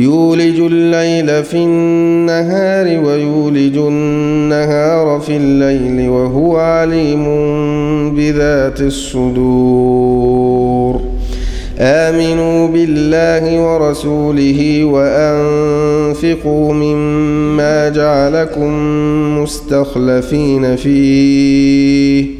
يولج الليل في النهار ويولج النهار في الليل وهو عليم بذات الصدور. آمنوا بالله ورسوله وأنفقوا مما جعلكم مستخلفين فيه.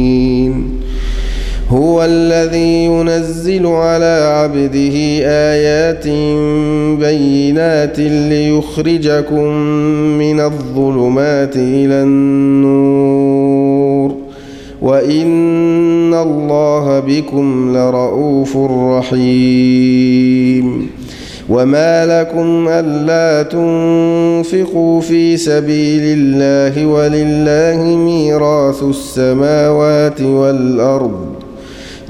هو الذي ينزل على عبده آيات بينات ليخرجكم من الظلمات إلى النور. وإن الله بكم لرؤوف رحيم. وما لكم ألا تنفقوا في سبيل الله ولله ميراث السماوات والأرض.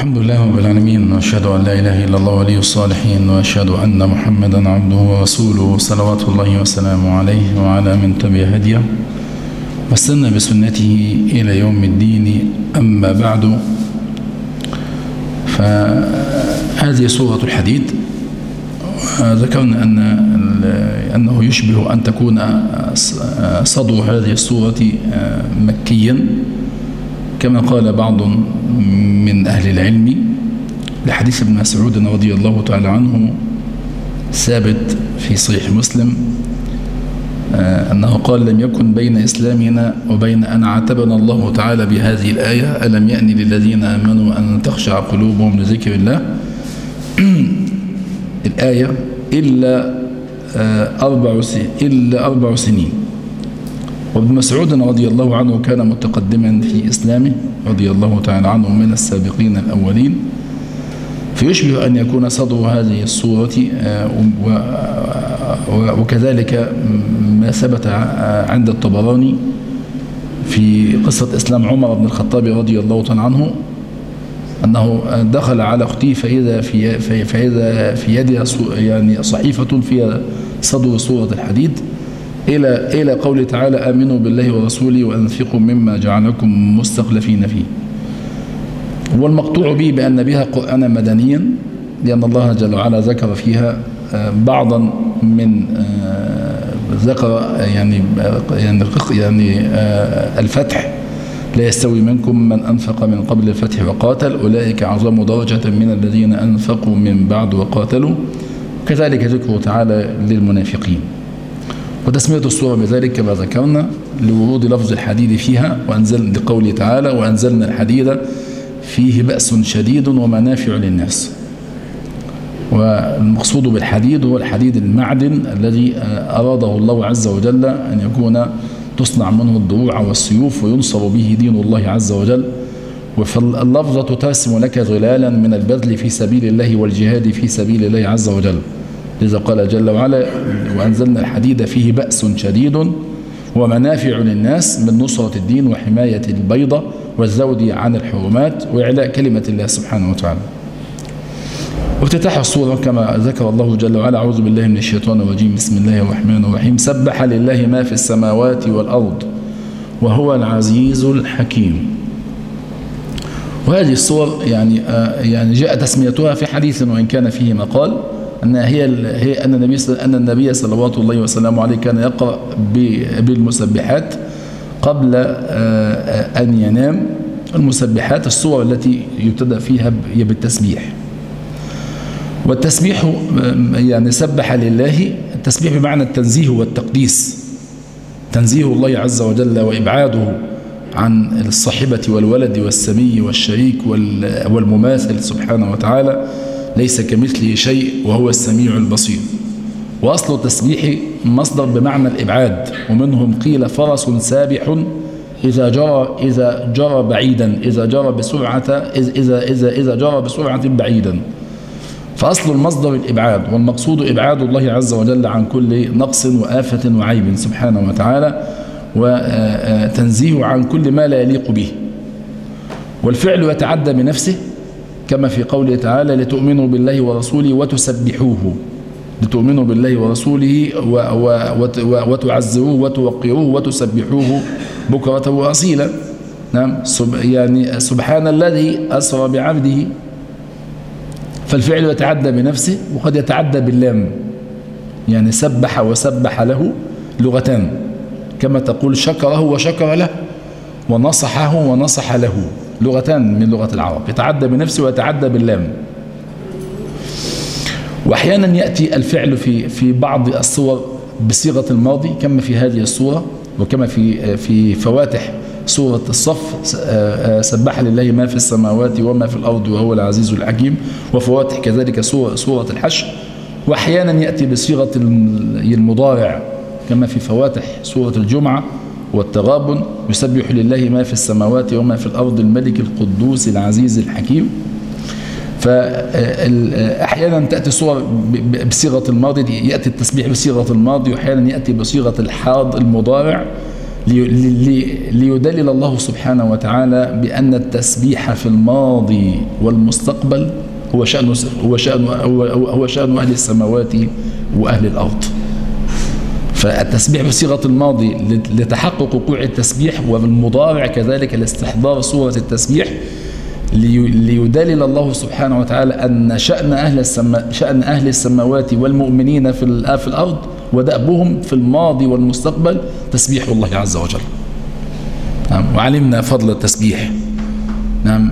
الحمد لله رب العالمين وأشهد أن لا إله إلا الله ولي الصالحين وأشهد أن محمدا عبده ورسوله صلوات الله وسلامه عليه وعلى من تبع هديه. واستنى بسنته إلى يوم الدين أما بعد. فهذه سورة الحديد ذكرنا أن أنه يشبه أن تكون صدر هذه السورة مكيا. كما قال بعض من أهل العلم لحديث ابن مسعود رضي الله تعالى عنه ثابت في صحيح مسلم أنه قال لم يكن بين إسلامنا وبين أن عاتبنا الله تعالى بهذه الآية ألم يأن للذين آمنوا أن تخشع قلوبهم لذكر الله؟ الآية إلا أربع إلا أربع سنين. وابن مسعود رضي الله عنه كان متقدما في إسلامه رضي الله تعالى عنه من السابقين الأولين. فيشبه أن يكون صدر هذه الصورة وكذلك ما ثبت عند الطبراني في قصة إسلام عمر بن الخطاب رضي الله تعالى عنه أنه دخل على أختيه فإذا في فإذا في يدها يعني صحيفة فيها صدر سورة الحديد. إلى إلى قوله تعالى آمنوا بالله ورسوله وأنفقوا مما جعلكم مستخلفين فيه. والمقطوع به بأن بها قرآنا مدنيا لأن الله جل وعلا ذكر فيها بعضا من ذكر يعني يعني يعني الفتح. لا يستوي منكم من أنفق من قبل الفتح وقاتل أولئك أعظم درجة من الذين أنفقوا من بعد وقاتلوا. كذلك ذكره تعالى للمنافقين. وتسمية الصورة بذلك كما ذكرنا لورود لفظ الحديد فيها وأنزل لقوله تعالى وأنزلنا الحديد فيه بأس شديد ومنافع للناس. والمقصود بالحديد هو الحديد المعدن الذي أراده الله عز وجل أن يكون تصنع منه الضروع والسيوف وينصر به دين الله عز وجل. واللفظة ترسم لك ظلالا من البذل في سبيل الله والجهاد في سبيل الله عز وجل. لذا قال جل وعلا وأنزلنا الحديد فيه بأس شديد ومنافع للناس من نصرة الدين وحماية البيضة والزود عن الحرمات وإعلاء كلمة الله سبحانه وتعالى. وافتتاح الصورة كما ذكر الله جل وعلا أعوذ بالله من الشيطان الرجيم. بسم الله الرحمن الرحيم. سبح لله ما في السماوات والأرض وهو العزيز الحكيم. وهذه الصور يعني يعني جاء تسميتها في حديث وإن كان فيه مقال. أن هي هي أن النبي أن النبي صلوات الله وسلامه عليه كان يقرأ بالمسبحات قبل أن ينام. المسبحات الصور التي يبتدأ فيها بالتسبيح. والتسبيح يعني سبح لله. التسبيح بمعنى التنزيه والتقديس. تنزيه الله عز وجل وإبعاده عن الصاحبة والولد والسمي والشريك والمماثل سبحانه وتعالى. ليس كمثله شيء وهو السميع البصير. وأصل التسبيح مصدر بمعنى الإبعاد ومنهم قيل فرس سابح إذا جرى إذا جرى بعيدا إذا جرى بسرعة إذا إذا إذا جرى بسرعة بعيدا. فأصل المصدر الإبعاد والمقصود إبعاد الله عز وجل عن كل نقص وآفة وعيب سبحانه وتعالى وتنزيه عن كل ما لا يليق به. والفعل يتعدى بنفسه كما في قوله تعالى لتؤمنوا بالله ورسوله وتسبحوه. لتؤمنوا بالله ورسوله وتعزروه وتوقروه وتسبحوه بكرة وأصيلا. نعم. يعني سبحان الذي أسرى بعبده فالفعل يتعدى بنفسه وقد يتعدى باللام. يعني سبح وسبح له لغتان. كما تقول شكره وشكر له ونصحه ونصح له. لغتان من لغة العرب يتعدى بنفسه ويتعدى باللام. وأحيانا يأتي الفعل في في بعض الصور بصيغة الماضي كما في هذه الصورة وكما في في فواتح سورة الصف سبح لله ما في السماوات وما في الأرض وهو العزيز الحكيم وفواتح كذلك سورة الحشر. وأحيانا يأتي بصيغة المضارع كما في فواتح سورة الجمعة والتغابن يسبح لله ما في السماوات وما في الأرض الملك القدوس العزيز الحكيم. فأحيانا تأتي الصور بصيغة الماضي يأتي التسبيح بصيغة الماضي وأحيانا يأتي بصيغة الحاض المضارع ليدلل الله سبحانه وتعالى بأن التسبيح في الماضي والمستقبل هو شأن هو شأن هو شأن أهل السماوات وأهل الأرض. فالتسبيح بصيغة الماضي لتحقق وقوع التسبيح والمضارع كذلك لاستحضار صورة التسبيح ليدلل الله سبحانه وتعالى أن شأن أهل, السما شأن أهل السماوات والمؤمنين في, في الأرض ودأبهم في الماضي والمستقبل تسبيح الله عز وجل. نعم وعلمنا فضل التسبيح. نعم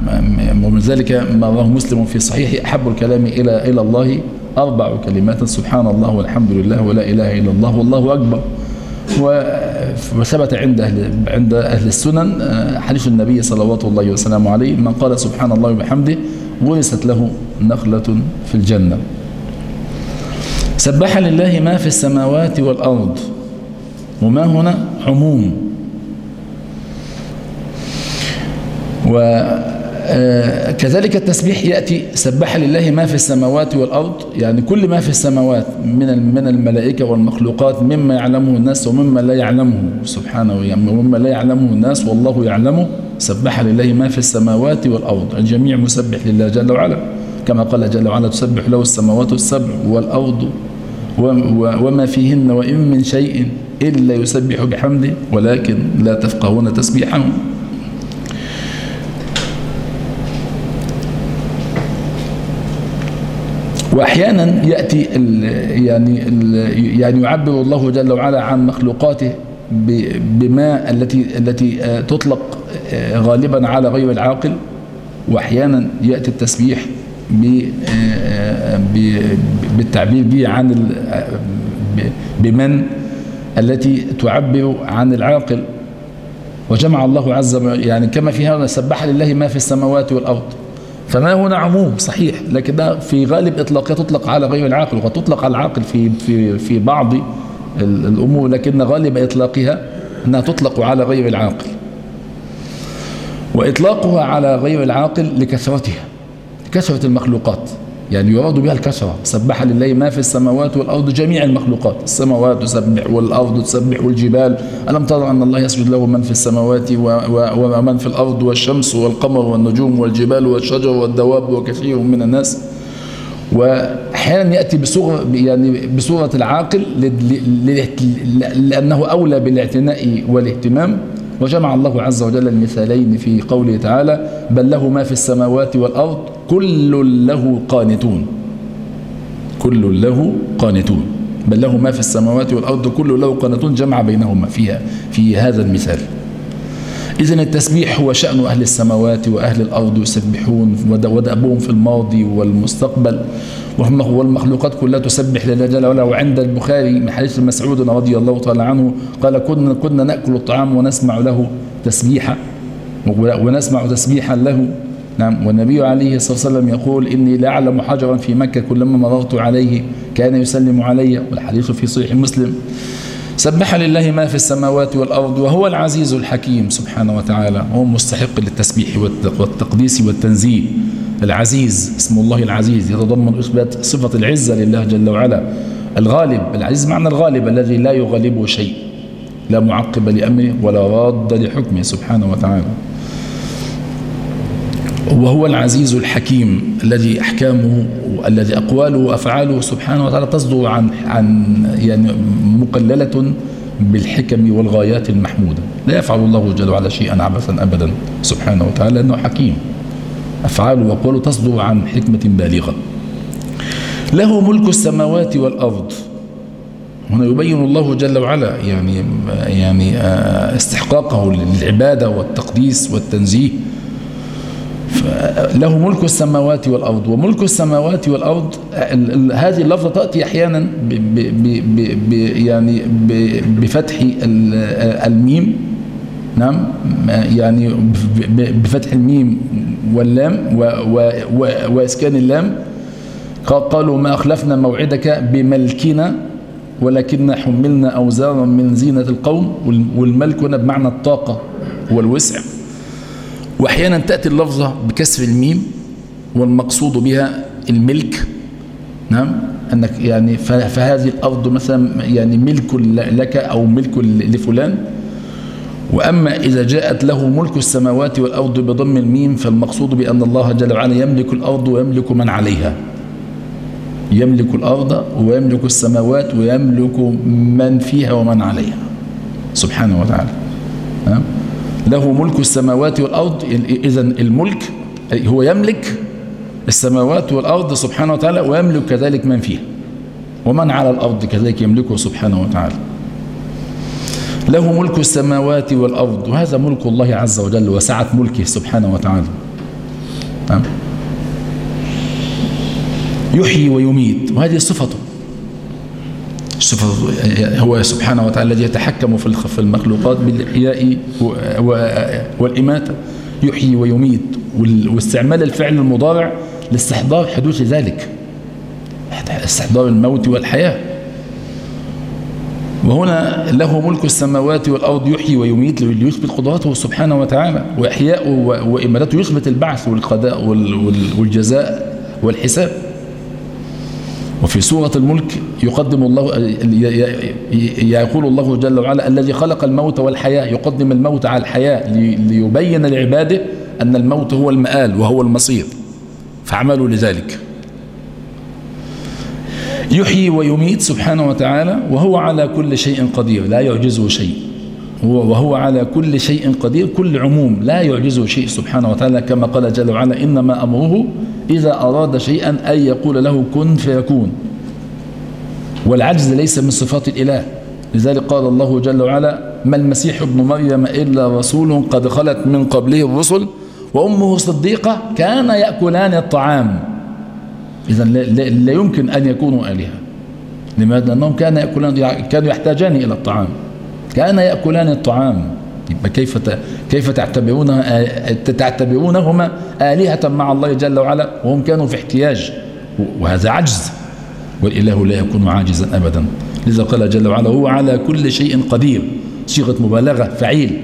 ومن ذلك ما رواه مسلم في صحيح أحب الكلام إلى إلى الله. أربع كلمات سبحان الله والحمد لله ولا إله إلا الله والله أكبر. وثبت عند أهل, عند أهل السنن حديث النبي صلوات الله وسلامه عليه من قال سبحان الله وبحمده ورثت له نخلة في الجنة. سبح لله ما في السماوات والأرض وما هنا عموم. وكذلك التسبيح يأتي سبح لله ما في السماوات والأرض يعني كل ما في السماوات من من الملائكة والمخلوقات مما يعلمه الناس ومما لا يعلمه. سبحانه ومما لا يعلمه الناس والله يعلمه. سبح لله ما في السماوات والأرض. الجميع مسبح لله جل وعلا. كما قال جل وعلا تسبح له السماوات السبع والأرض وما فيهن وإن من شيء إلا يسبح بحمده ولكن لا تفقهون تسبيحهم. وأحيانا يأتي ال يعني ال يعني يعبر الله جل وعلا عن مخلوقاته بما التي التي تطلق غالبا على غير العاقل. وأحيانا يأتي التسبيح بالتعبير به عن بمن؟ التي تعبر عن العاقل. وجمع الله عز وجل يعني كما في هذا سبح لله ما في السماوات والأرض. فما هنا عموم صحيح لكن في غالب إطلاقها تطلق على غير العاقل وقد تطلق على العاقل في, في, في بعض الأمور لكن غالب إطلاقها أنها تطلق على غير العاقل. وإطلاقها على غير العاقل لكثرتها كثرة المخلوقات. يعني يراد بها الكثرة سبح لله ما في السماوات والأرض جميع المخلوقات. السماوات تسبح والأرض تسبح والجبال. ألم ترى أن الله يسجد له من في السماوات ومن في الأرض والشمس والقمر والنجوم والجبال والشجر والدواب وكثير من الناس. وأحيانا يأتي بصورة يعني بصورة العاقل لأنه أولى بالاعتناء والاهتمام. وجمع الله عز وجل المثالين في قوله تعالى بل له ما في السماوات والأرض كل له قانتون. كل له قانتون. بل له ما في السماوات والأرض كل له قانتون جمع بينهما فيها في هذا المثال. إذا التسبيح هو شأن أهل السماوات وأهل الأرض يسبحون ودأبهم في الماضي والمستقبل. والمخلوقات كلها تسبح لله جل وعلا. وعند البخاري من حديث مسعود رضي الله تعالى عنه قال كنا كنا نأكل الطعام ونسمع له تسبيحا ونسمع تسبيحا له نعم. والنبي عليه الصلاة والسلام يقول إني لا أعلم حجرا في مكة كلما مررت عليه. كان يسلم علي. والحديث في صحيح مسلم. سبح لله ما في السماوات والأرض وهو العزيز الحكيم سبحانه وتعالى. هو مستحق للتسبيح والتقديس والتنزيه العزيز اسم الله العزيز يتضمن إثبات صفة العزة لله جل وعلا. الغالب العزيز معنى الغالب الذي لا يغلبه شيء. لا معقب لأمره ولا راد لحكمه سبحانه وتعالى. وهو العزيز الحكيم الذي أحكامه الذي أقواله وأفعاله سبحانه وتعالى تصدر عن عن يعني مقللة بالحكم والغايات المحمودة. لا يفعل الله جل وعلا شيئا عبثا أبدا سبحانه وتعالى لأنه حكيم. أفعاله وأقواله تصدر عن حكمة بالغة. له ملك السماوات والأرض. هنا يبين الله جل وعلا يعني يعني آه، استحقاقه للعبادة والتقديس والتنزيه. له ملك السماوات والأرض وملك السماوات والأرض هذه اللفظة تأتي أحيانا ب ب ب يعني بفتح الميم نعم يعني بفتح الميم واللام وإسكان اللام. قالوا ما أخلفنا موعدك بملكنا ولكن حملنا أوزارا من زينة القوم والملك هنا بمعنى الطاقة والوسع. وأحيانا تأتي اللفظة بكسر الميم والمقصود بها الملك. نعم؟ أنك يعني فهذه الأرض مثلا يعني ملك لك أو ملك لفلان. وأما إذا جاءت له ملك السماوات والأرض بضم الميم فالمقصود بأن الله جل وعلا يملك الأرض ويملك من عليها. يملك الأرض ويملك السماوات ويملك من فيها ومن عليها. سبحانه وتعالى. نعم؟ له ملك السماوات والأرض إذا الملك هو يملك السماوات والأرض سبحانه وتعالى ويملك كذلك من فيها ومن على الأرض كذلك يملكه سبحانه وتعالى. له ملك السماوات والأرض وهذا ملك الله عز وجل وسعة ملكه سبحانه وتعالى. نعم. يحيي ويميت وهذه صفته. هو سبحانه وتعالى الذي يتحكم في المخلوقات بالإحياء والإماتة يحيي ويميت. واستعمال الفعل المضارع لاستحضار حدوث ذلك. استحضار الموت والحياة. وهنا له ملك السماوات والأرض يحيي ويميت ليثبت قدرته سبحانه وتعالى. وإحياء وإماتته يثبت البعث والقضاء والجزاء والحساب. وفي سورة الملك يقدم الله يقول الله جل وعلا الذي خلق الموت والحياة يقدم الموت على الحياة ليبين لعباده أن الموت هو المآل وهو المصير. فعملوا لذلك. يحيي ويميت سبحانه وتعالى وهو على كل شيء قدير لا يعجزه شيء. وهو على كل شيء قدير كل عموم لا يعجزه شيء سبحانه وتعالى كما قال جل وعلا إنما أمره إذا أراد شيئا أن يقول له كن فيكون. والعجز ليس من صفات الإله. لذلك قال الله جل وعلا ما المسيح ابن مريم إلا رسول قد خلت من قبله الرسل وأمه صديقة كان يأكلان الطعام. إذا لا يمكن أن يكونوا آلهة. لماذا؟ لأنهم كانوا يأكلان كانوا يحتاجان إلى الطعام. كان يأكلان الطعام. كيف كيف تعتبرونها تعتبرونهما آلهة مع الله جل وعلا؟ وهم كانوا في احتياج. وهذا عجز. والإله لا يكون عاجزا أبدا. لذا قال جل وعلا هو على كل شيء قدير. صيغة مبالغة فعيل.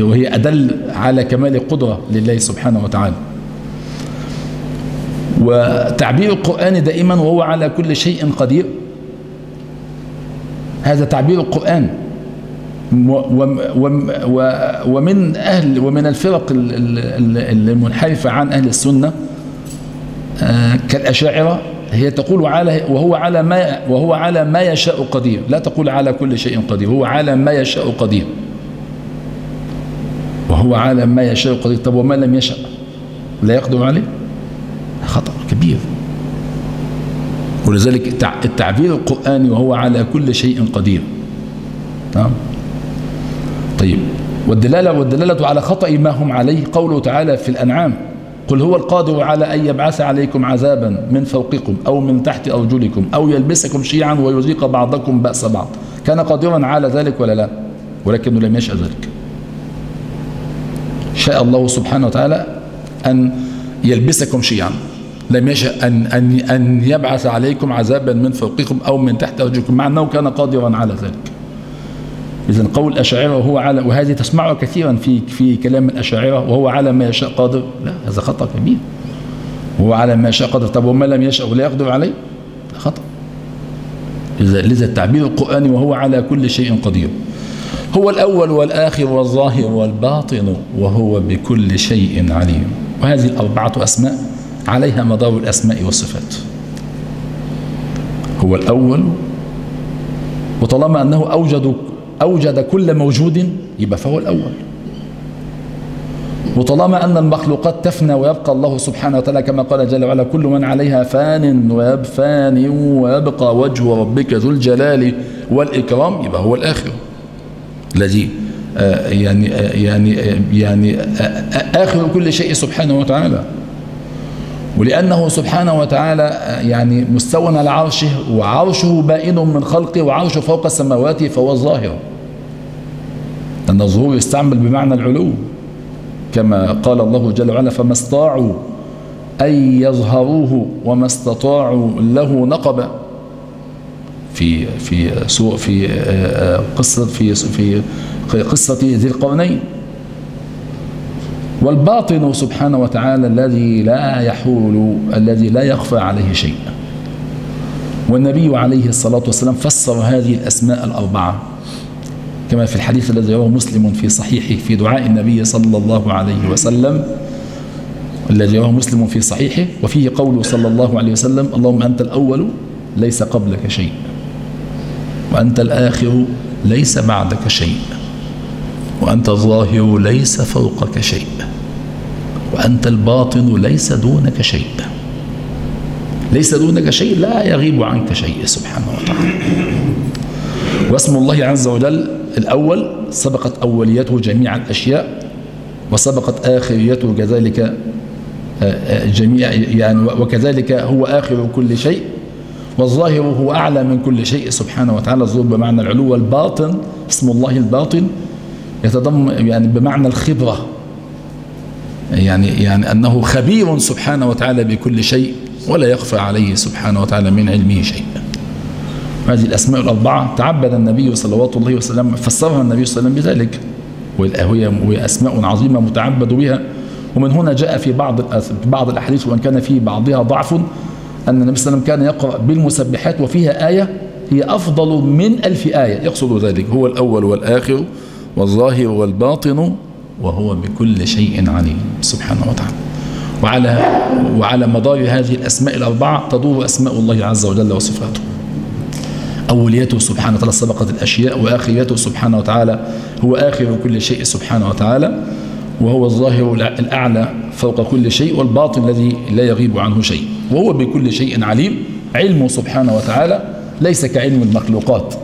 وهي أدل على كمال القدرة لله سبحانه وتعالى. وتعبير القرآن دائما وهو على كل شيء قدير. هذا تعبير القرآن. ومن أهل ومن الفرق المنحرفة عن أهل السنة آه، كالأشاعرة هي تقول على وهو على ما وهو على ما يشاء قدير. لا تقول على كل شيء قدير. هو على ما يشاء قدير. وهو على ما يشاء قدير. طب وما لم يشاء لا يقدر عليه؟ خطأ كبير. ولذلك التعبير القرآني وهو على كل شيء قدير. تمام طيب. والدلالة والدلالة على خطأ ما هم عليه قوله تعالى في الأنعام. قل هو القادر على أن يبعث عليكم عذابا من فوقكم أو من تحت أرجلكم أو يلبسكم شيعا ويذيق بعضكم بأس بعض. كان قادرا على ذلك ولا لا؟ ولكنه لم يشأ ذلك. شاء الله سبحانه وتعالى أن يلبسكم شيعا. لم يشأ أن, أن, أن يبعث عليكم عذابا من فوقكم أو من تحت أرجلكم. مع أنه كان قادرا على ذلك. إذا قول الأشاعرة وهو على وهذه تسمعها كثيرا في في كلام الأشاعرة وهو على ما يشاء قادر. لا هذا خطأ كبير. هو على ما يشاء قادر. طب وما لم يشاء ولا يقدر عليه؟ خطأ. إذا لذا التعبير القرآني وهو على كل شيء قدير. هو الأول والآخر والظاهر والباطن وهو بكل شيء عليم. وهذه الأربعة أسماء عليها مدار الأسماء والصفات. هو الأول وطالما أنه أوجد أوجد كل موجود يبقى فهو الأول. وطالما أن المخلوقات تفنى ويبقى الله سبحانه وتعالى كما قال جل وعلا كل من عليها فان ويبفان ويبقى وجه ربك ذو الجلال والإكرام يبقى هو الآخر. الذي آه، يعني آه، يعني آه، يعني آخر كل شيء سبحانه وتعالى. ولأنه سبحانه وتعالى يعني مستوى على عرشه وعرشه بائن من خلقه وعرشه فوق السماوات فهو الظاهر. أن الظهور يستعمل بمعنى العلو كما قال الله جل وعلا فما استطاعوا أن يظهروه وما استطاعوا له نقبا في في سوء في قصة في في قصة ذي القرنين. والباطن سبحانه وتعالى الذي لا يحول الذي لا يخفى عليه شيء. والنبي عليه الصلاة والسلام فسر هذه الأسماء الأربعة. كما في الحديث الذي رواه مسلم في صحيحه في دعاء النبي صلى الله عليه وسلم. الذي رواه مسلم في صحيحه وفيه قوله صلى الله عليه وسلم اللهم أنت الأول ليس قبلك شيء. وأنت الآخر ليس بعدك شيء. وأنت الظاهر ليس فوقك شيء وأنت الباطن ليس دونك شيء. ليس دونك شيء لا يغيب عنك شيء سبحانه وتعالى. واسم الله عز وجل الأول سبقت أوليته جميع الأشياء وسبقت آخريته كذلك آه، آه، جميع يعني وكذلك هو آخر كل شيء والظاهر هو أعلى من كل شيء سبحانه وتعالى. الظهور بمعنى العلو والباطن اسم الله الباطن. يتضمن يعني بمعنى الخبرة. يعني يعني أنه خبير سبحانه وتعالى بكل شيء ولا يخفى عليه سبحانه وتعالى من علمه شيء هذه الأسماء الأربعة. تعبد النبي صلوات الله وسلم فسرها النبي صلى الله عليه وسلم بذلك. وهي أسماء عظيمة متعبد بها. ومن هنا جاء في بعض بعض الأحاديث وأن كان في بعضها ضعف أن النبي صلى الله عليه وسلم كان يقرأ بالمسبحات وفيها آية هي أفضل من ألف آية. يقصد ذلك. هو الأول والآخر. والظاهر والباطن وهو بكل شيء عليم سبحانه وتعالى. وعلى وعلى مدار هذه الأسماء الأربعة تدور أسماء الله عز وجل وصفاته. أوليته سبحانه وتعالى سبقت الأشياء وآخريته سبحانه وتعالى هو آخر كل شيء سبحانه وتعالى وهو الظاهر الأعلى فوق كل شيء والباطن الذي لا يغيب عنه شيء. وهو بكل شيء عليم علمه سبحانه وتعالى ليس كعلم المخلوقات.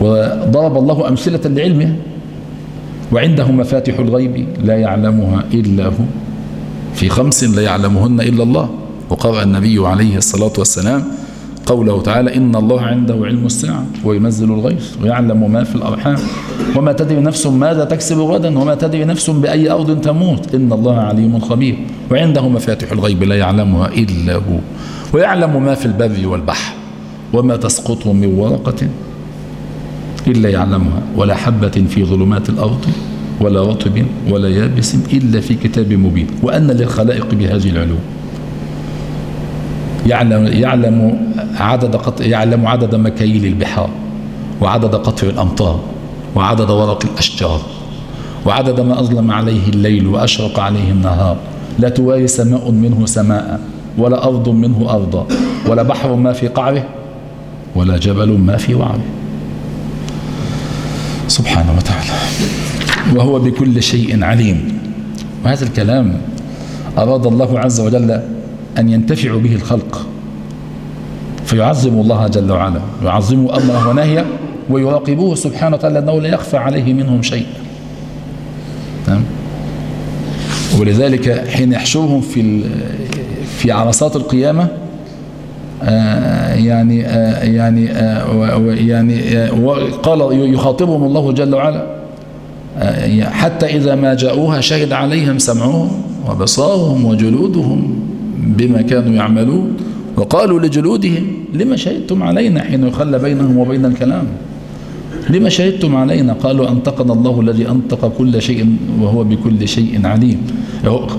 وضرب الله أمثلة لعلمه وعنده مفاتح الغيب لا يعلمها إلا هو. في خمس لا يعلمهن إلا الله. وقرأ النبي عليه الصلاة والسلام قوله تعالى إن الله عنده علم الساعة وينزل الغيث ويعلم ما في الأرحام. وما تدري نفس ماذا تكسب غدا وما تدري نفس بأي أرض تموت. إن الله عليم خبير. وعنده مفاتح الغيب لا يعلمها إلا هو. ويعلم ما في البر والبحر وما تسقط من ورقة إلا يعلمها ولا حبة في ظلمات الأرض ولا رطب ولا يابس إلا في كتاب مبين وأن للخلائق بهذه العلوم. يعلم يعلم عدد قط يعلم عدد مكاييل البحار وعدد قطر الأمطار وعدد ورق الأشجار وعدد ما أظلم عليه الليل وأشرق عليه النهار. لا تواري سماء منه سماء ولا أرض منه أرضا ولا بحر ما في قعره ولا جبل ما في وعره. سبحانه وتعالى. وهو بكل شيء عليم. وهذا الكلام أراد الله عز وجل أن ينتفع به الخلق. فيعظم الله جل وعلا. يعظموا أمره ونهيه ويراقبوه سبحانه وتعالى أنه لا يخفى عليه منهم شيء. تمام؟ ولذلك حين يحشرهم في في عرصات القيامة يعني آه يعني آه يعني قال يخاطبهم الله جل وعلا. حتى إذا ما جاءوها شهد عليهم سمعهم وبصارهم وجلودهم بما كانوا يعملون. وقالوا لجلودهم لما شهدتم علينا حين يخلى بينهم وبين الكلام؟ لما شهدتم علينا؟ قالوا أنطقنا الله الذي أنطق كل شيء وهو بكل شيء عليم.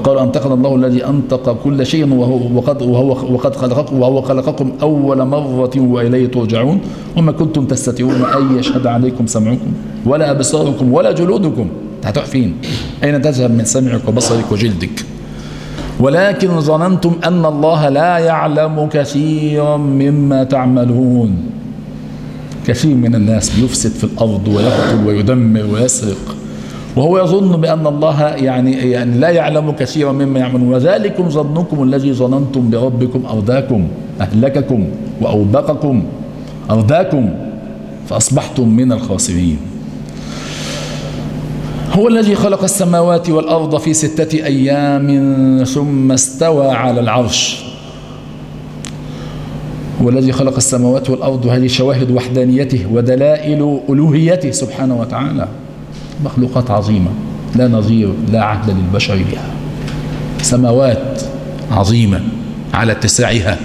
قالوا أنطقنا الله الذي أنطق كل شيء وهو وقد, وهو وقد خلقكم وهو خلقكم أول مرة وإليه ترجعون. وما كنتم تستطيعون أن يشهد عليكم سمعكم ولا أبصاركم ولا جلودكم. هتروح فين أين تذهب من سمعك وبصرك وجلدك؟ ولكن ظننتم أن الله لا يعلم كثيرا مما تعملون. كثير من الناس بيفسد في الأرض ويقتل ويدمر ويسرق. وهو يظن بأن الله يعني, يعني لا يعلم كثيرا مما يعملون. وذلكم ظنكم الذي ظننتم بربكم أرداكم أهلككم وأوبقكم أرداكم فأصبحتم من الخاسرين. هو الذي خلق السماوات والأرض في ستة أيام ثم استوى على العرش. والذي خلق السماوات والأرض هذه شواهد وحدانيته ودلائل ألوهيته سبحانه وتعالى. مخلوقات عظيمة لا نظير لا عهد للبشر بها. سماوات عظيمة على اتساعها.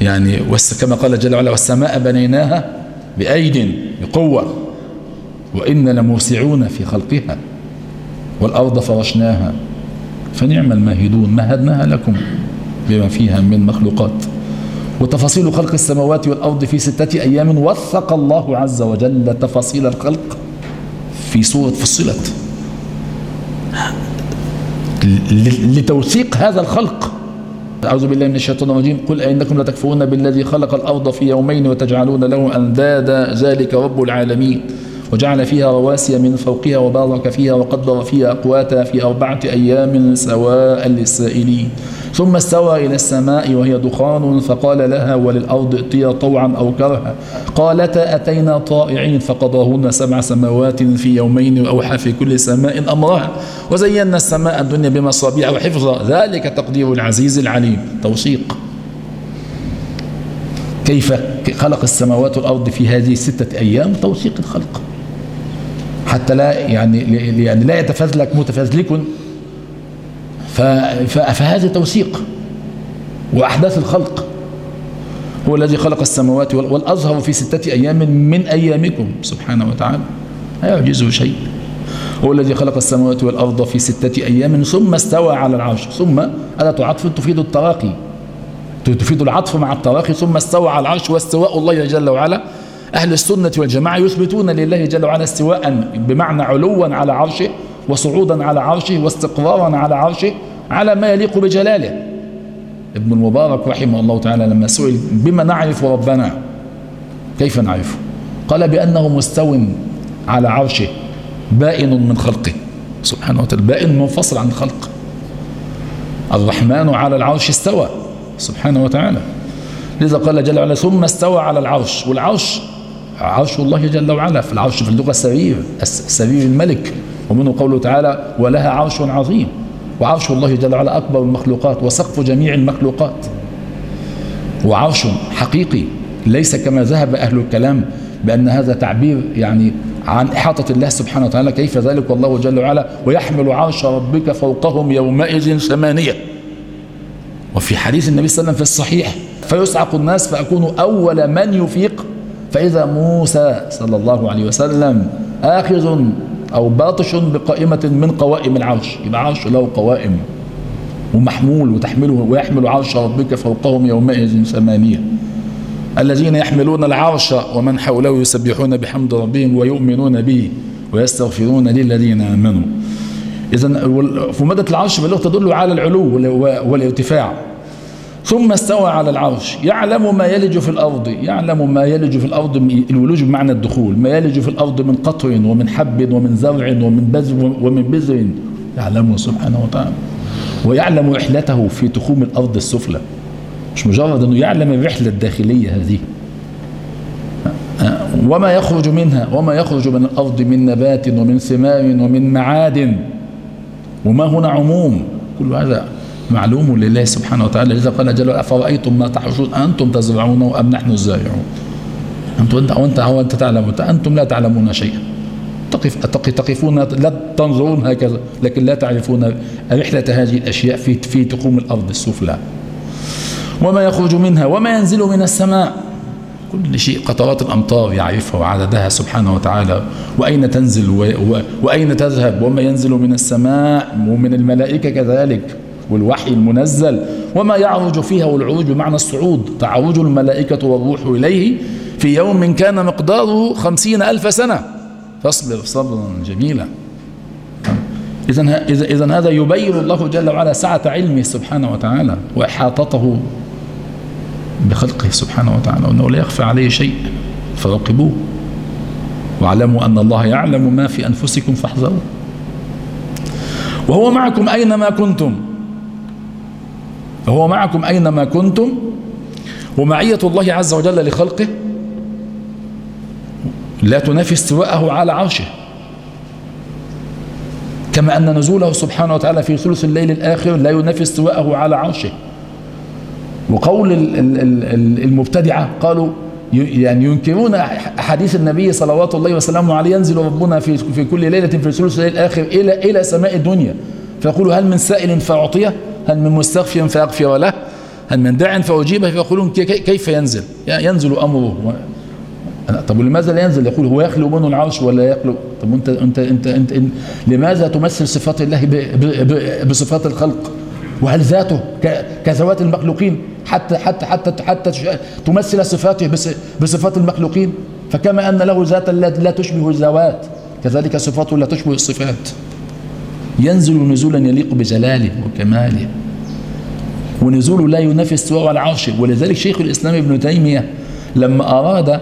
يعني كما قال جل وعلا والسماء بنيناها بأيد بقوة وإن لموسعون في خلقها والأرض فرشناها. فنعم الماهدون مهدناها لكم بما فيها من مخلوقات. وتفاصيل خلق السماوات والأرض في ستة أيام وثق الله عز وجل تفاصيل الخلق في سورة فصلت. لتوثيق هذا الخلق. أعوذ بالله من الشيطان الرجيم. قل أئنكم لتكفرون بالذي خلق الأرض في يومين وتجعلون له أندادا. ذلك رب العالمين. وجعل فيها رواسي من فوقها وبارك فيها وقدر فيها أقواتها في أربعة أيام سواء للسائلين. ثم استوى إلى السماء وهي دخان فقال لها وللأرض ائتيا طوعا أو كرها. قالتا أتينا طائعين فقضاهن سبع سماوات في يومين وأوحى في كل سماء أمرها. وزينا السماء الدنيا بمصابيح وحفظا ذلك تقدير العزيز العليم. توثيق. كيف خلق السماوات والأرض في هذه الستة أيام؟ توثيق الخلق. حتى لا يعني يعني لا يتفزلك متفزلك فهذا توثيق وأحداث الخلق هو الذي خلق السماوات والأظهر في ستة أيام من أيامكم سبحانه وتعالى. لا يعجزه شيء. هو الذي خلق السماوات والأرض في ستة أيام ثم استوى على العرش. ثم ألا عطف تفيد التراقي. تفيد العطف مع التراخي ثم استوى على العرش واستواء الله جل وعلا. أهل السنة والجماعة يثبتون لله جل وعلا استواء بمعنى علوا على عرشه. وصعودا على عرشه واستقرارا على عرشه على ما يليق بجلاله. ابن المبارك رحمه الله تعالى لما سئل بما نعرف ربنا؟ كيف نعرفه؟ قال بأنه مستو على عرشه بائن من خلقه. سبحانه وتعالى بائن منفصل عن الخلق. الرحمن على العرش استوى سبحانه وتعالى. لذا قال جل وعلا ثم استوى على العرش. والعرش عرش الله جل وعلا في العرش في اللغة السرير السرير الملك. ومنه قوله تعالى ولها عرش عظيم. وعرش الله جل وعلا أكبر المخلوقات وسقف جميع المخلوقات. وعرش حقيقي ليس كما ذهب أهل الكلام بأن هذا تعبير يعني عن إحاطة الله سبحانه وتعالى كيف ذلك والله جل وعلا ويحمل عرش ربك فوقهم يومئذ ثمانية. وفي حديث النبي صلى الله عليه وسلم في الصحيح فيصعق الناس فأكون أول من يفيق فإذا موسى صلى الله عليه وسلم آخذ أو باطش بقائمة من قوائم العرش. يبقى عرش له قوائم ومحمول وتحمله ويحمل عرش ربك فوقهم يومئذ ثمانية. الذين يحملون العرش ومن حوله يسبحون بحمد ربهم ويؤمنون به ويستغفرون للذين آمنوا. إذا في مدة العرش باللغة تدل على العلو والارتفاع. ثم استوى على العرش. يعلم ما يلج في الأرض. يعلم ما يلج في الأرض الولوج بمعنى الدخول. ما يلج في الأرض من قطر ومن حب ومن زرع ومن بذر ومن بذر. يعلمه سبحانه وتعالى. ويعلم رحلته في تخوم الأرض السفلى. مش مجرد أنه يعلم الرحلة الداخلية هذه. وما يخرج منها وما يخرج من الأرض من نبات ومن ثمار ومن معادن. وما هنا عموم. كل هذا معلوم لله سبحانه وتعالى. لذا قال جل أفرأيتم ما تحرشون أنتم تزرعونه أم نحن الزارعون؟ أنتم أنت وأنت وأنت تعلمون أنتم لا تعلمون شيئا. تقف تقفون لا تنظرون هكذا لكن لا تعرفون رحلة هذه الأشياء في في تقوم الأرض السفلى. وما يخرج منها وما ينزل من السماء. كل شيء قطرات الأمطار يعرفها وعددها سبحانه وتعالى. وأين تنزل. وأين تذهب وما ينزل من السماء؟ ومن الملائكة كذلك. والوحي المنزل وما يعرج فيها والعروج بمعنى الصعود. تعرج الملائكة والروح إليه في يوم كان مقداره خمسين ألف سنة. فاصبر صبرا جميلا. إذا هذا يبين الله جل وعلا سعة علمه سبحانه وتعالى وإحاطته بخلقه سبحانه وتعالى وأنه لا يخفى عليه شيء. فراقبوه. واعلموا أن الله يعلم ما في أنفسكم فاحذروا وهو معكم أينما كنتم. وهو معكم أينما كنتم؟ ومعية الله عز وجل لخلقه؟ لا تنافي استواءه على عرشه. كما أن نزوله سبحانه وتعالى في ثلث الليل الآخر لا ينافي استواءه على عرشه. وقول المبتدعة قالوا يعني ينكرون حديث النبي صلوات الله وسلامه عليه ينزل ربنا في في كل ليلة في ثلث الليل الآخر إلى إلى سماء الدنيا. فيقول هل من سائل فأعطيه؟ هل من مستغفر فأغفر له؟ هل من داع فأجيبه؟ فيقولون كيف ينزل؟ ينزل أمره. طب ولماذا لا ينزل؟ يقول هو يخلو منه العرش ولا يخلو؟ طب انت انت انت, انت, انت لماذا تمثل صفات الله بصفات الخلق؟ وهل ذاته كذوات المخلوقين حتى حتى حتى حتى تمثل صفاته بصفات المخلوقين؟ فكما أن له ذاتا لا تشبه الذوات كذلك صفاته لا تشبه الصفات. ينزل نزولا يليق بجلاله وكماله. ونزوله لا ينافي استواء العرش. ولذلك شيخ الإسلام ابن تيمية لما أراد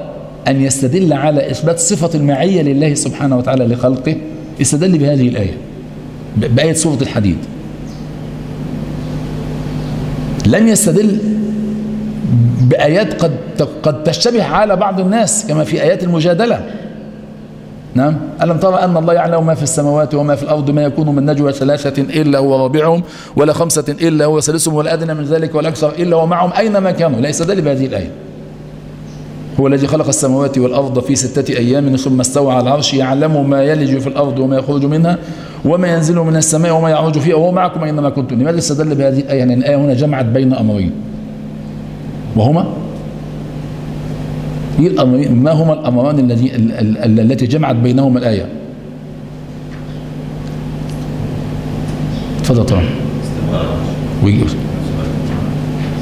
أن يستدل على إثبات صفة المعية لله سبحانه وتعالى لخلقه استدل بهذه الآية بآية سورة الحديد. لم يستدل بآيات قد قد تشتبه على بعض الناس كما في آيات المجادلة. نعم. ألم ترى أن الله يعلم ما في السماوات وما في الأرض ما يكون من نجوى ثلاثة إلا هو رابعهم ولا خمسة إلا هو ثالثهم ولا أدنى من ذلك ولا أكثر إلا هو معهم أينما كانوا. لا يستدل بهذه الآية. هو الذي خلق السماوات والأرض في ستة أيام ثم استوى على العرش يعلم ما يلج في الأرض وما يخرج منها وما ينزل من السماء وما يعرج فيها وهو معكم أينما كنتم. لماذا استدل بهذه الآية؟ لأن الآية هنا جمعت بين أمرين. وهما ما هما الأمران الذي التي جمعت بينهما الآية؟ تفضل طبعا.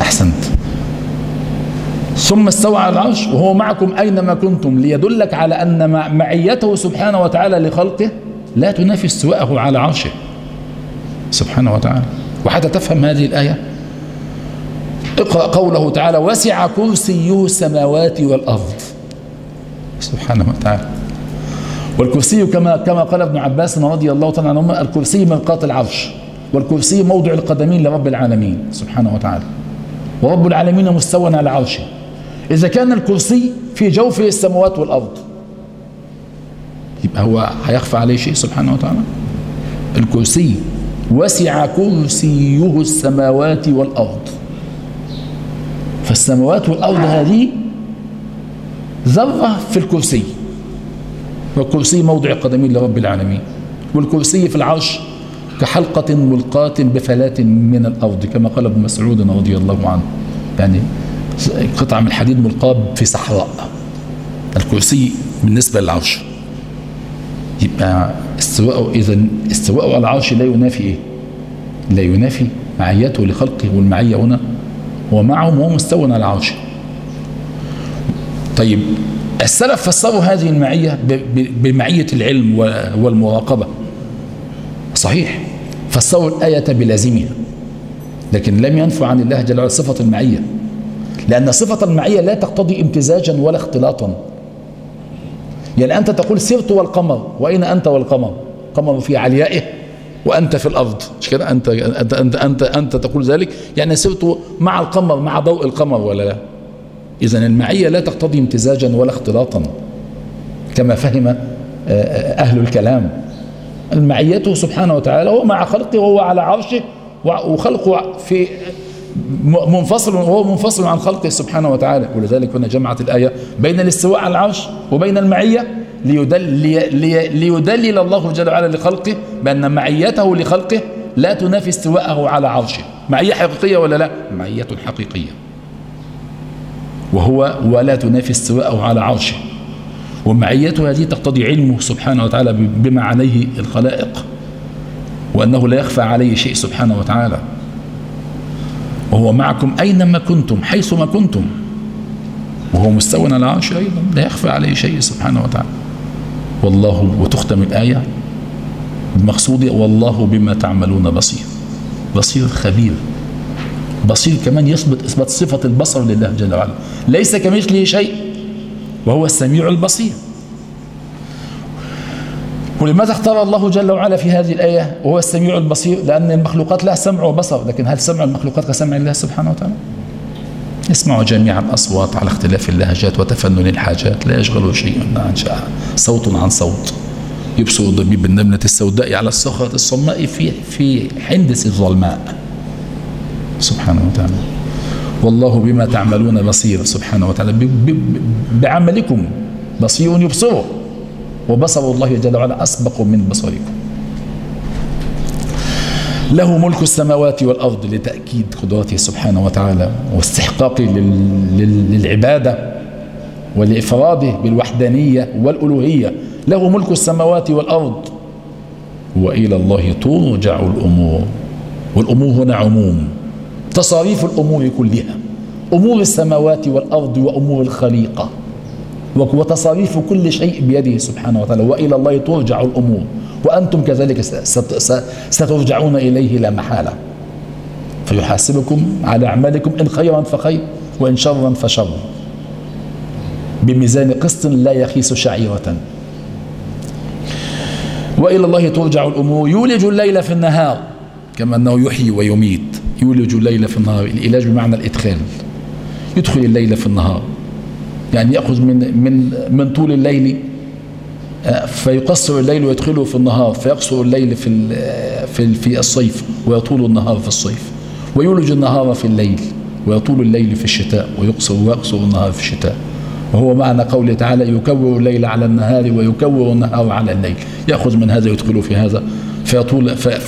أحسنت. ثم استوى على العرش وهو معكم أينما كنتم ليدلك على أن معيته سبحانه وتعالى لخلقه لا تنافي استواءه على عرشه. سبحانه وتعالى. وحتى تفهم هذه الآية؟ اقرأ قوله تعالى وسع كرسيه السماوات والأرض. سبحانه وتعالى. والكرسي كما كما قال ابن عباس رضي الله تعالى عنهما الكرسي مرقاة العرش والكرسي موضع القدمين لرب العالمين سبحانه وتعالى. ورب العالمين مستوى على عرشه. إذا كان الكرسي في جوف السماوات والأرض يبقى هو هيخفى عليه شيء سبحانه وتعالى؟ الكرسي وسع كرسيه السماوات والأرض. فالسماوات والأرض هذه ذرة في الكرسي. والكرسي موضع قدمين لرب العالمين. والكرسي في العرش كحلقة ملقاة بفلاة من الأرض كما قال ابن مسعود رضي الله عنه. يعني قطعة من الحديد ملقاة في صحراء. الكرسي بالنسبة للعرش. يبقى استواءه إذا استواءه على العرش لا ينافي إيه؟ لا ينافي معيته لخلقه والمعية هنا ومعهم وهو مستوى على العرش. طيب السلف فسروا هذه المعية بمعية العلم والمراقبة. صحيح فسروا الآية بلازمها لكن لم ينفوا عن الله جل وعلا صفة المعية لأن صفة المعية لا تقتضي امتزاجا ولا اختلاطا. يعني أنت تقول سرت والقمر وأين أنت والقمر؟ قمر في عليائه. وأنت في الأرض. مش كده؟ أنت, أنت, أنت, أنت, أنت تقول ذلك؟ يعني سرت مع القمر مع ضوء القمر ولا لا؟ إذا المعية لا تقتضي امتزاجا ولا اختلاطا كما فهم آه، آه، أهل الكلام. المعيته سبحانه وتعالى هو مع خلقه وهو على عرشه وخلقه في منفصل وهو منفصل عن خلقه سبحانه وتعالى. ولذلك هنا جمعت الآية بين الاستواء على العرش وبين المعية. ليدل ليدلل الله جل وعلا لخلقه بأن معيته لخلقه لا تنافي استواءه على عرشه. معية حقيقية ولا لا؟ معية حقيقية. وهو ولا تنافي استواءه على عرشه. ومعيته هذه تقتضي علمه سبحانه وتعالى بما عليه الخلائق وأنه لا يخفى عليه شيء سبحانه وتعالى. وهو معكم أينما كنتم حيثما كنتم. وهو مستوى على العرش أيضا لا يخفى عليه شيء سبحانه وتعالى. والله وتختم الآية بمقصود والله بما تعملون بصير. بصير خبير. بصير كمان يثبت إثبات صفة البصر لله جل وعلا. ليس كمثله شيء وهو السميع البصير. ولماذا اختار الله جل وعلا في هذه الآية وهو السميع البصير؟ لأن المخلوقات لها سمع وبصر. لكن هل سمع المخلوقات كسمع الله سبحانه وتعالى؟ يسمع جميع الأصوات على اختلاف اللهجات وتفنن الحاجات لا يشغله شيء عن شاء صوت عن صوت. يبصر ضبيب النملة السوداء على الصخرة الصماء في في حندس الظلماء. سبحانه وتعالى. والله بما تعملون بصير. سبحانه وتعالى. بعملكم بصير يبصره وبصر الله جل وعلا أسبق من بصركم. له ملك السماوات والأرض لتأكيد قدرته سبحانه وتعالى واستحقاقه للعبادة ولإفراده بالوحدانية والألوهية. له ملك السماوات والأرض. وإلى الله ترجع الأمور. والأمور هنا عموم. تصاريف الأمور كلها. أمور السماوات والأرض وأمور الخليقة. وتصاريف كل شيء بيده سبحانه وتعالى. وإلى الله ترجع الأمور. وأنتم كذلك سترجعون إليه لا محالة. فيحاسبكم على أعمالكم إن خيرا فخير وإن شرا فشر. بميزان قسط لا يخيس شعيرة. وإلى الله ترجع الأمور. يولج الليل في النهار كما أنه يحيي ويميت. يولج الليل في النهار العلاج بمعنى الإدخال. يدخل الليل في النهار. يعني يأخذ من من من طول الليل فيقصر الليل ويدخله في النهار فيقصر الليل في في في الصيف ويطول النهار في الصيف ويولج النهار في الليل ويطول الليل في الشتاء ويقصر ويقصر النهار في الشتاء. وهو معنى قوله تعالى يكور الليل على النهار ويكور النهار على الليل. يأخذ من هذا يدخله في هذا. فيطول في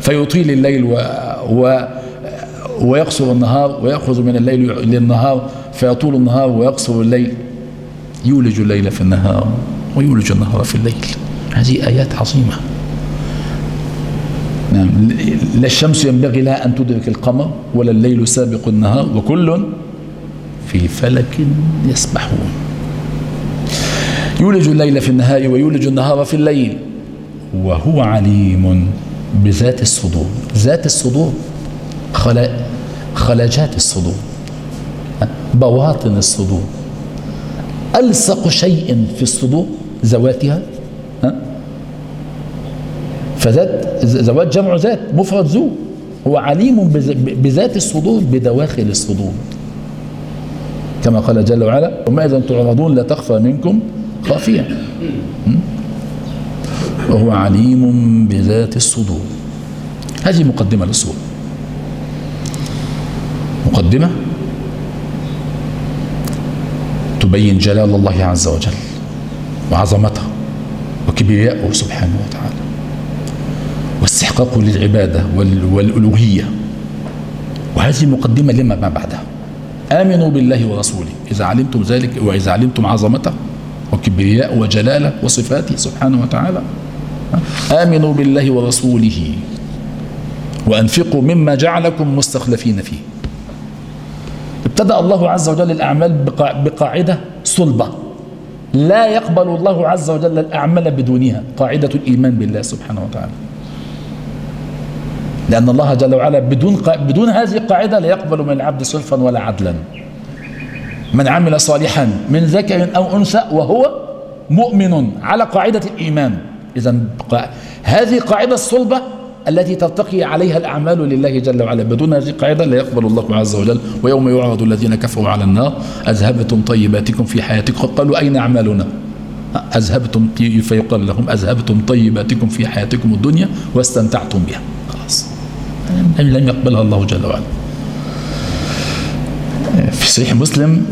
فيطيل الليل و, و ويقصر النهار ويأخذ من الليل للنهار فيطول النهار ويقصر الليل يولج الليل في النهار. ويولج النهار في الليل. هذه آيات عظيمة. نعم. لا الشمس ينبغي لها أن تدرك القمر ولا الليل سابق النهار وكل في فلك يسبحون. يولج الليل في النهار ويولج النهار في الليل وهو عليم بذات الصدور. ذات الصدور خلاجات الصدور بواطن الصدور. ألصق شيء في الصدور ذواتها فذات ذوات جمع ذات مفرد ذو. هو عليم بذات الصدور بدواخل الصدور. كما قال جل وعلا وما إذا تعرضون لا تخفى منكم خافية. وهو عليم بذات الصدور. هذه مقدمة للصورة مقدمة تبين جلال الله عز وجل. وعظمته وكبرياءه سبحانه وتعالى. واستحقاقه للعبادة والألوهية. وهذه مقدمة لما ما بعدها. آمنوا بالله ورسوله. إذا علمتم ذلك وإذا علمتم عظمته وكبرياء وجلاله وصفاته سبحانه وتعالى. آمنوا بالله ورسوله. وأنفقوا مما جعلكم مستخلفين فيه. ابتدأ الله عز وجل الأعمال بقاعدة صلبة. لا يقبل الله عز وجل الأعمال بدونها. قاعدة الإيمان بالله سبحانه وتعالى. لأن الله جل وعلا بدون بدون هذه القاعدة لا يقبل من العبد صرفا ولا عدلا. من عمل صالحا من ذكر أو أنثى وهو مؤمن على قاعدة الإيمان. إذا هذه القاعدة الصلبة التي ترتقي عليها الأعمال لله جل وعلا. بدون هذه القاعدة لا يقبل الله عز وجل ويوم يعرض الذين كفروا على النار أذهبتم طيباتكم في حياتكم؟ قالوا أين أعمالنا؟ أذهبتم فيقال لهم أذهبتم طيباتكم في حياتكم الدنيا واستمتعتم بها. خلاص. لم يقبلها الله جل وعلا. في صحيح مسلم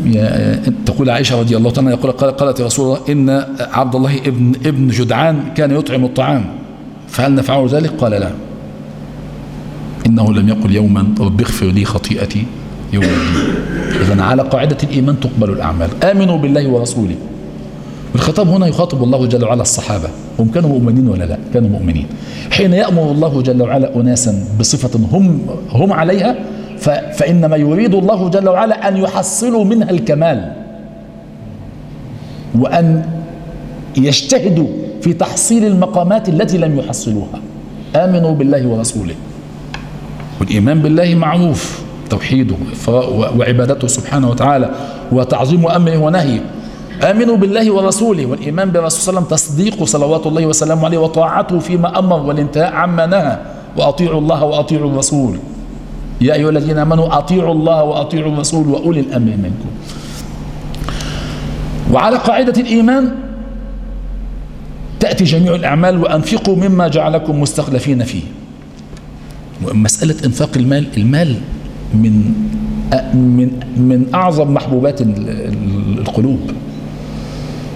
تقول عائشة رضي الله عنها يقول قالت يا رسول الله إن عبد الله ابن ابن جدعان كان يطعم الطعام فهل نفعه ذلك؟ قال لا. إنه لم يقل يوما رب اغفر لي خطيئتي يوم الدين إذا على قاعدة الإيمان تقبل الأعمال. آمنوا بالله ورسوله. الخطاب هنا يخاطب الله جل وعلا الصحابة. هم كانوا مؤمنين ولا لا؟ كانوا مؤمنين. حين يأمر الله جل وعلا أناسا بصفة هم, هم عليها فإنما يريد الله جل وعلا أن يحصلوا منها الكمال. وأن يجتهدوا في تحصيل المقامات التي لم يحصلوها. آمنوا بالله ورسوله. والإيمان بالله معروف توحيده وعبادته سبحانه وتعالى وتعظيم أمره ونهيه. آمنوا بالله ورسوله والإيمان برسول صلى الله عليه وسلم تصديق صلوات الله وسلامه عليه وطاعته فيما أمر والانتهاء عما نهى وأطيعوا الله وأطيعوا الرسول. يا أيها الذين آمنوا أطيعوا الله وأطيعوا الرسول وأولي الأمر منكم. وعلى قاعدة الإيمان تأتي جميع الأعمال وأنفقوا مما جعلكم مستخلفين فيه. ومسألة إنفاق المال المال من من من أعظم محبوبات القلوب.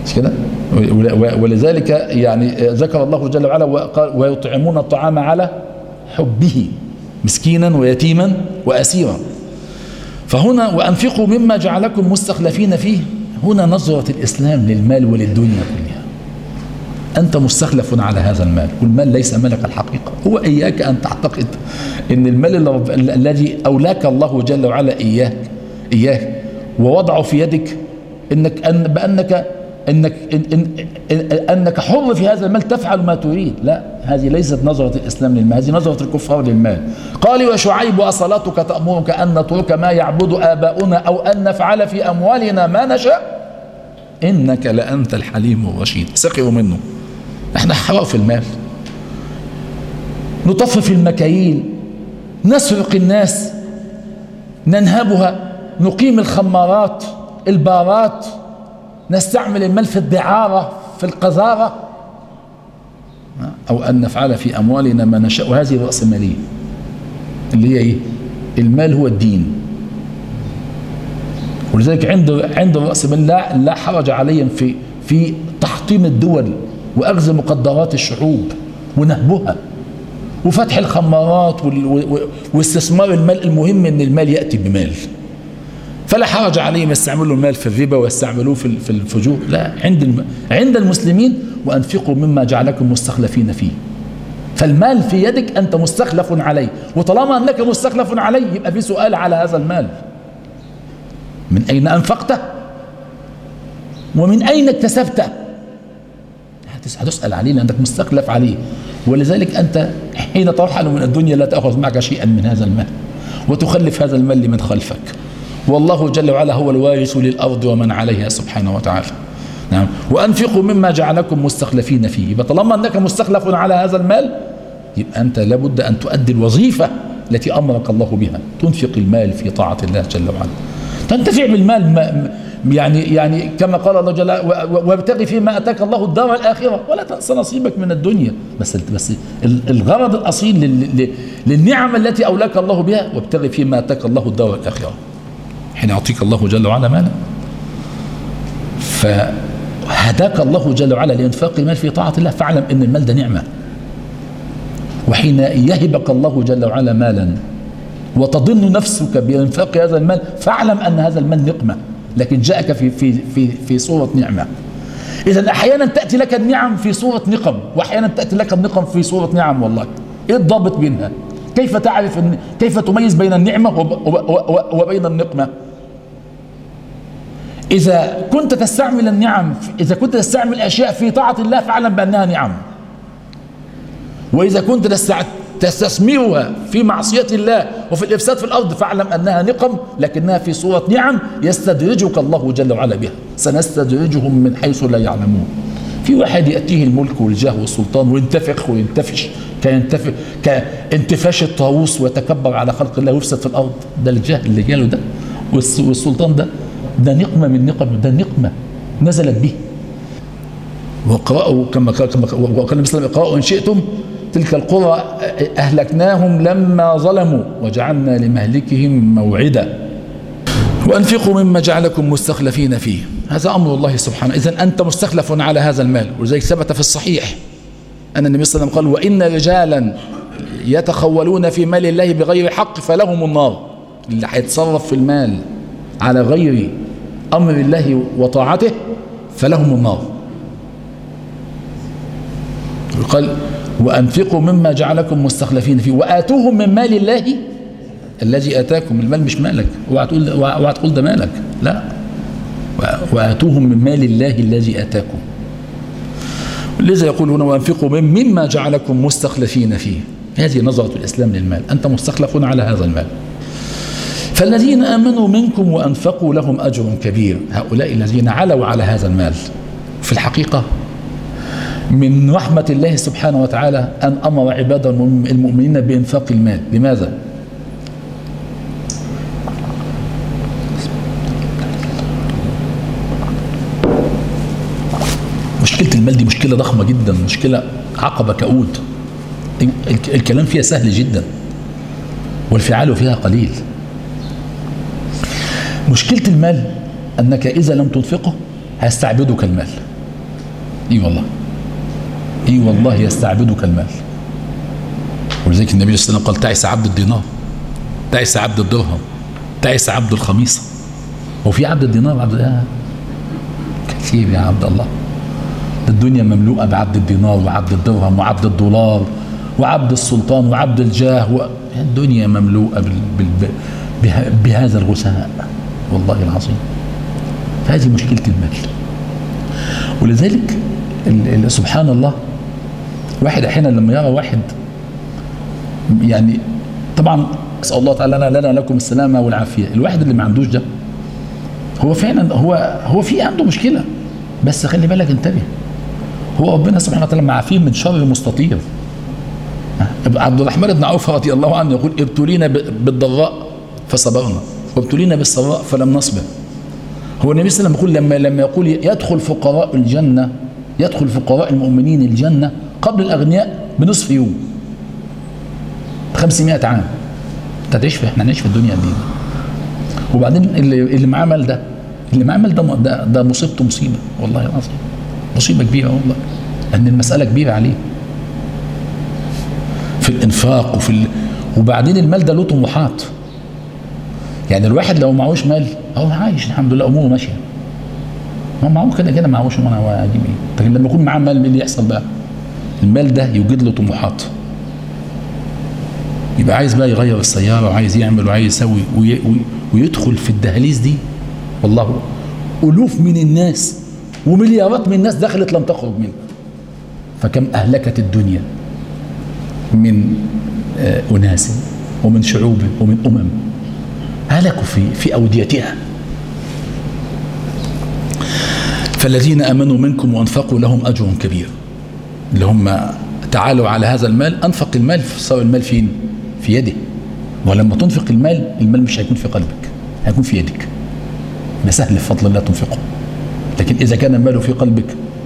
مش كده؟ ولذلك يعني ذكر الله جل وعلا ويطعمون الطعام على حبه مسكينا ويتيما وأسيرا. فهنا وأنفقوا مما جعلكم مستخلفين فيه هنا نظرة الإسلام للمال وللدنيا كلها. أنت مستخلف على هذا المال والمال ليس ملك الحقيقة. هو إياك أن تعتقد أن المال الذي أولاك الله جل وعلا إياه إياه ووضعه في يدك إنك أن بأنك إنك إن إن أنك حر في هذا المال تفعل ما تريد. لا هذه ليست نظرة الإسلام للمال هذه نظرة الكفار للمال. قال وشعيب أصلاتك تأمرك أن نترك ما يعبد آباؤنا أو أن نفعل في أموالنا ما نشاء؟ إنك لأنت الحليم الرشيد. سقوا منه. إحنا حرار في المال. نطفف المكاييل نسرق الناس ننهبها نقيم الخمارات البارات نستعمل المال في الدعارة في القذارة. أو أن نفعل في أموالنا ما نشاء. وهذه الرأسمالية اللي هي إيه؟ المال هو الدين. ولذلك عند عند الرأسمال لا لا حرج عليهم في في تحطيم الدول. وأخذ مقدرات الشعوب ونهبها. وفتح الخمارات واستثمار المال المهم إن المال يأتي بمال. فلا حرج عليهم يستعملوا المال في الربا ويستعملوه في الفجور. لا عند. عند المسلمين وأنفقوا مما جعلكم مستخلفين فيه. فالمال في يدك أنت مستخلف عليه. وطالما أنك مستخلف عليه يبقى في سؤال على هذا المال. من أين أنفقته؟ ومن أين اكتسبته؟ هتسأل عليه لأنك مستخلف عليه. ولذلك أنت حين ترحل من الدنيا لا تأخذ معك شيئا من هذا المال وتخلف هذا المال لمن خلفك. والله جل وعلا هو الوارث للأرض ومن عليها سبحانه وتعالى. نعم. وأنفقوا مما جعلكم مستخلفين فيه. طالما أنك مستخلف على هذا المال يبقى أنت لابد أن تؤدي الوظيفة التي أمرك الله بها. تنفق المال في طاعة الله جل وعلا. تنتفع بالمال يعني يعني كما قال الله جل وابتغي فيما أتاك الله الدار الآخرة. ولا تنس نصيبك من الدنيا. بس بس الغرض الأصيل للنعم التي أولاك الله بها وابتغي فيما أتاك الله الدار الآخرة. حين يعطيك الله جل وعلا مالا. فهداك الله جل وعلا لإنفاق المال في طاعة الله. فاعلم أن المال ده نعمة. وحين يهبك الله جل وعلا مالا وتضن نفسك بإنفاق هذا المال فاعلم أن هذا المال نقمة. لكن جاءك في في في في صورة نعمة. إذا أحيانا تأتي لك النعم في صورة نقم وأحيانا تأتي لك النقم في صورة نعم والله. إيه الضابط بينها كيف تعرف كيف تميز بين النعمة وبين النقمة؟ إذا كنت تستعمل النعم إذا كنت تستعمل أشياء في طاعة الله فاعلم بأنها نعم. وإذا كنت تستثمرها في معصية الله وفي الإفساد في الأرض فاعلم أنها نقم لكنها في صورة نعم يستدرجك الله جل وعلا بها. سنستدرجهم من حيث لا يعلمون. في واحد يأتيه الملك والجاه والسلطان وينتفخ وينتفش كينتفخ كانتفاش الطاووس ويتكبر على خلق الله ويفسد في الأرض. ده الجاه اللي جاله ده والسلطان ده ده نقمة من نقم ده نقمة نزلت به. وقرأوا كما كما وقال النبي صلى الله عليه وسلم اقرأوا إن شئتم تلك القرى أهلكناهم لما ظلموا وجعلنا لمهلكهم موعدا. وأنفقوا مما جعلكم مستخلفين فيه. هذا أمر الله سبحانه. إذا أنت مستخلف على هذا المال. ولذلك ثبت في الصحيح أن النبي صلى الله عليه وسلم قال وإن رجالا يتخولون في مال الله بغير حق فلهم النار. اللي هيتصرف في المال على غير أمر الله وطاعته فلهم النار. قال وأنفقوا مما جعلكم مستخلفين فيه وآتوهم من مال الله الذي آتاكم. المال مش مالك. اوعى تقول اوعى تقول ده مالك. لا. وآتوهم من مال الله الذي آتاكم. لذا يقول هنا وأنفقوا مما جعلكم مستخلفين فيه. هذه نظرة الإسلام للمال. أنت مستخلف على هذا المال. فالذين آمنوا منكم وأنفقوا لهم أجر كبير. هؤلاء الذين علوا على هذا المال. في الحقيقة من رحمة الله سبحانه وتعالى أن أمر عباده المؤمنين بإنفاق المال. لماذا؟ مشكلة المال دي مشكلة ضخمة جدا مشكلة عقبة كؤود الكلام فيها سهل جدا والفعال فيها قليل. مشكلة المال أنك إذا لم تنفقه هيستعبدك المال. إي والله. إي والله يستعبدك المال. ولذلك النبي صلى الله عليه وسلم قال تعس عبد الدينار تعس عبد الدرهم تعس عبد الخميصة وفي عبد الدينار؟ وعبد آه. كثير يا عبد الله. الدنيا مملوءة بعبد الدينار وعبد الدرهم وعبد الدولار وعبد السلطان وعبد الجاه و... الدنيا مملوءة بال... بال... به... بهذا الغثاء. والله العظيم. فهذه مشكلة المال. ولذلك. سبحان الله واحد أحيانا لما يرى واحد يعني طبعا أسأل الله تعالى لنا لنا لكم السلامة والعافية. الواحد اللي ما عندوش ده هو فعلا هو هو في عنده مشكلة. بس خلي بالك انتبه هو ربنا سبحانه وتعالى معافيه من شر مستطير. عبد الرحمن بن عوف رضي الله عنه يقول ابتلينا بالضراء فصبرنا وابتلينا بالسراء فلم نصبر. هو النبي صلى الله عليه وسلم يقول لما لما يقول يدخل فقراء الجنة يدخل فقراء المؤمنين الجنة قبل الأغنياء بنصف يوم. 500 عام. أنت هتعيش في إحنا هنعيش في الدنيا دي؟ وبعدين اللي اللي معاه مال ده اللي معاه مال ده ده, ده مصيبته مصيبة. والله العظيم. مصيبة كبيرة والله. ان المسألة كبيرة عليه. في الإنفاق وفي ال... وبعدين المال ده له طموحات. يعني الواحد لو معهوش مال هو عايش الحمد لله أموره ماشية. ما معهوش كده كده معهوش. وأنا أجيب إيه؟ لكن لما يكون معاه مال إيه اللي يحصل بقى؟ المال ده يوجد له طموحات. يبقى عايز بقى يغير السيارة وعايز يعمل وعايز يسوي وي ويدخل في الدهاليز دي. والله ألوف من الناس ومليارات من الناس دخلت لم تخرج منه فكم أهلكت الدنيا من أناس ومن شعوب ومن أمم هلكوا في في أوديتها. فالذين آمنوا منكم وأنفقوا لهم أجر كبير. اللي هم تعالوا على هذا المال أنفق المال صار المال فين؟ في يده ولما تنفق المال المال مش هيكون في قلبك هيكون في يدك. ده سهل بفضل الله تنفقه. لكن إذا كان المال في قلبك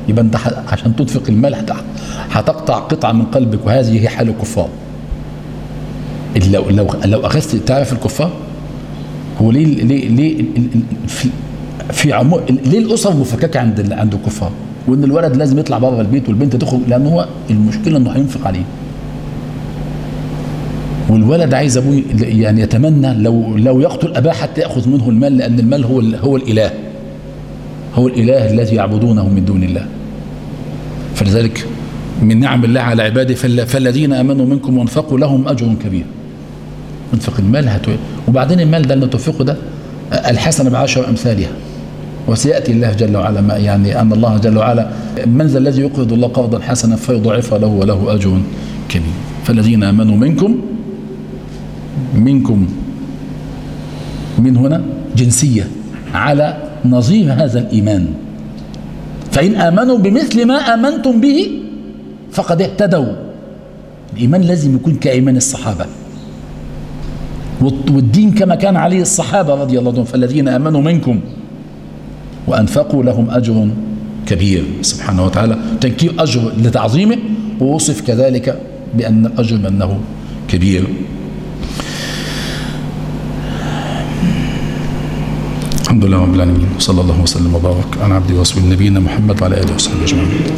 يبقى أنت عشان تنفق المال هتقطع قطعة من قلبك وهذه هي حال الكفار. لو لو لو أخذت تعرف الكفار؟ هو ليه ليه ليه في عمو... ليه الأسر مفككة عند. عند الكفار؟ وإن الولد لازم يطلع بره البيت والبنت تخرج لأن هو المشكلة إنه هينفق عليه. والولد عايز أبوه يعني يتمنى لو لو يقتل أباه حتى يأخذ منه المال لأن المال هو. هو الإله. هو الإله الذي يعبدونه من دون الله. فلذلك من نعم الله على عباده فال... فالذين آمنوا منكم وانفقوا لهم أجر كبير. انفق المال هتو... وبعدين المال ده اللي تنفقه ده الحسنة بعشر أمثالها. وسيأتي الله جل وعلا ما يعني أن الله جل وعلا من ذا الذي يقرض الله قرضا حسنا فيضاعف له وله أجر كبير. فالذين آمنوا منكم منكم من هنا جنسية على نظير هذا الإيمان. فإن آمنوا بمثل ما آمنتم به فقد اهتدوا. الإيمان لازم يكون كإيمان الصحابة. والدين كما كان عليه الصحابة رضي الله عنهم. فالذين آمنوا منكم وأنفقوا لهم أجر كبير. سبحانه وتعالى تنكير أجر لتعظيمه ووصف كذلك بأن الأجر أنه كبير. الحمد لله رب العالمين صلى الله وسلم وبارك على عبده ورسوله نبينا محمد وعلى آله وصحبه أجمعين.